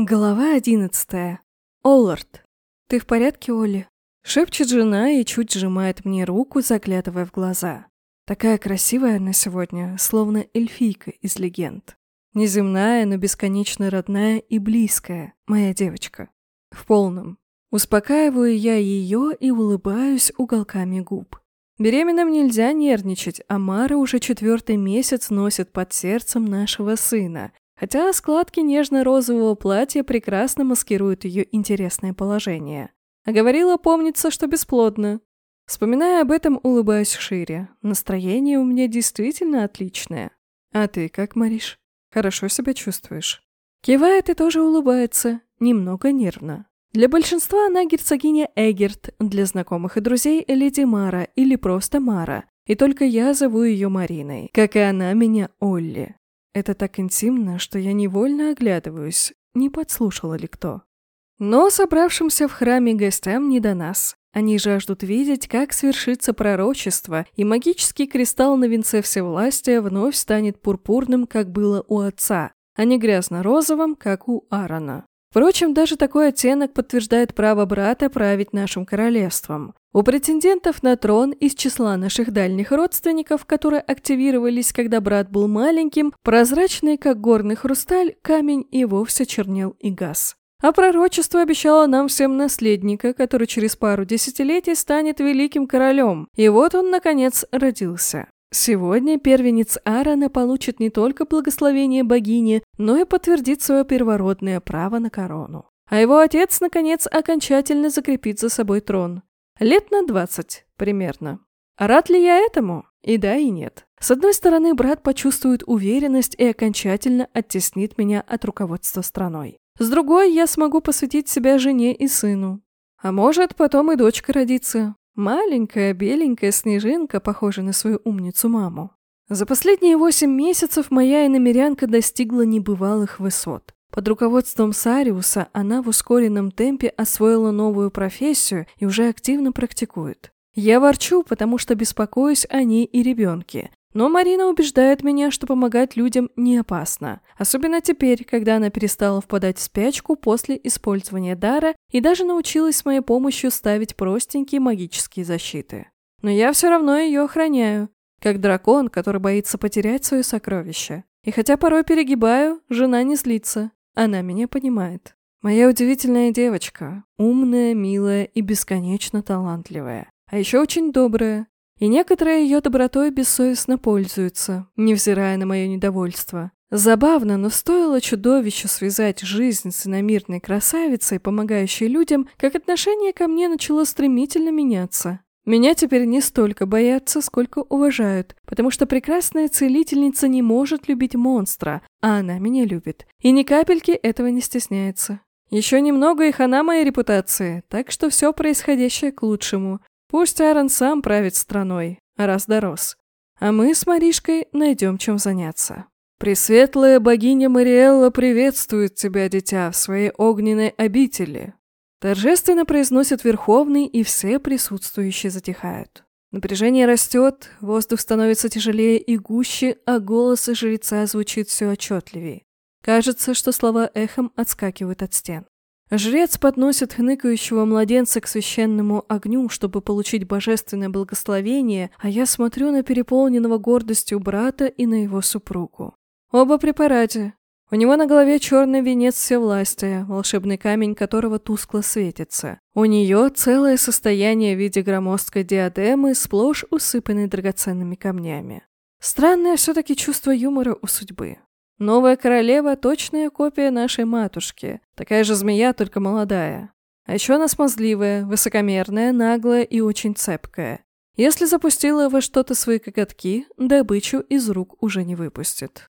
Глава одиннадцатая. Оллард. «Ты в порядке, Олли?» Шепчет жена и чуть сжимает мне руку, заглядывая в глаза. Такая красивая она сегодня, словно эльфийка из легенд. Неземная, но бесконечно родная и близкая, моя девочка. В полном. Успокаиваю я ее и улыбаюсь уголками губ. Беременным нельзя нервничать, а Мара уже четвертый месяц носит под сердцем нашего сына, хотя складки нежно-розового платья прекрасно маскируют ее интересное положение. А говорила, помнится, что бесплодно. Вспоминая об этом, улыбаюсь шире. Настроение у меня действительно отличное. А ты как, Мариш? Хорошо себя чувствуешь? Кивает и тоже улыбается, немного нервно. Для большинства она герцогиня Эгерт, для знакомых и друзей леди Мара или просто Мара. И только я зову ее Мариной, как и она меня Олли. Это так интимно, что я невольно оглядываюсь, не подслушала ли кто. Но собравшимся в храме гостям не до нас. Они жаждут видеть, как свершится пророчество, и магический кристалл на венце всевластия вновь станет пурпурным, как было у отца, а не грязно-розовым, как у Аарона. Впрочем, даже такой оттенок подтверждает право брата править нашим королевством. У претендентов на трон из числа наших дальних родственников, которые активировались, когда брат был маленьким, прозрачный, как горный хрусталь, камень и вовсе чернел и газ. А пророчество обещало нам всем наследника, который через пару десятилетий станет великим королем. И вот он, наконец, родился. Сегодня первенец Аарона получит не только благословение богини, но и подтвердит свое первородное право на корону. А его отец, наконец, окончательно закрепит за собой трон. Лет на двадцать, примерно. Рад ли я этому? И да, и нет. С одной стороны, брат почувствует уверенность и окончательно оттеснит меня от руководства страной. С другой, я смогу посвятить себя жене и сыну. А может, потом и дочка родится. Маленькая беленькая снежинка, похожая на свою умницу маму. За последние восемь месяцев моя иномерянка достигла небывалых высот. Под руководством Сариуса она в ускоренном темпе освоила новую профессию и уже активно практикует. Я ворчу, потому что беспокоюсь о ней и ребенке. Но Марина убеждает меня, что помогать людям не опасно. Особенно теперь, когда она перестала впадать в спячку после использования дара и даже научилась с моей помощью ставить простенькие магические защиты. Но я все равно ее охраняю, как дракон, который боится потерять свое сокровище. И хотя порой перегибаю, жена не злится. Она меня понимает. Моя удивительная девочка. Умная, милая и бесконечно талантливая. А еще очень добрая, и некоторые ее добротой бессовестно пользуются, невзирая на мое недовольство. Забавно, но стоило чудовищу связать жизнь с иномирной красавицей, помогающей людям, как отношение ко мне начало стремительно меняться. Меня теперь не столько боятся, сколько уважают, потому что прекрасная целительница не может любить монстра, а она меня любит. И ни капельки этого не стесняется. Еще немного и хана моей репутации, так что все происходящее к лучшему. Пусть Аарон сам правит страной, раз дорос. А мы с Маришкой найдем чем заняться. Пресветлая богиня Мариэлла приветствует тебя, дитя, в своей огненной обители. Торжественно произносит Верховный, и все присутствующие затихают. Напряжение растет, воздух становится тяжелее и гуще, а голос жреца звучит все отчетливее. Кажется, что слова эхом отскакивают от стен. Жрец подносит хныкающего младенца к священному огню, чтобы получить божественное благословение, а я смотрю на переполненного гордостью брата и на его супругу. Оба при параде. У него на голове черный венец всевластия, волшебный камень которого тускло светится. У нее целое состояние в виде громоздкой диадемы, сплошь усыпанной драгоценными камнями. Странное все-таки чувство юмора у судьбы. Новая королева – точная копия нашей матушки, такая же змея, только молодая. А еще она смазливая, высокомерная, наглая и очень цепкая. Если запустила во что-то свои коготки, добычу из рук уже не выпустит.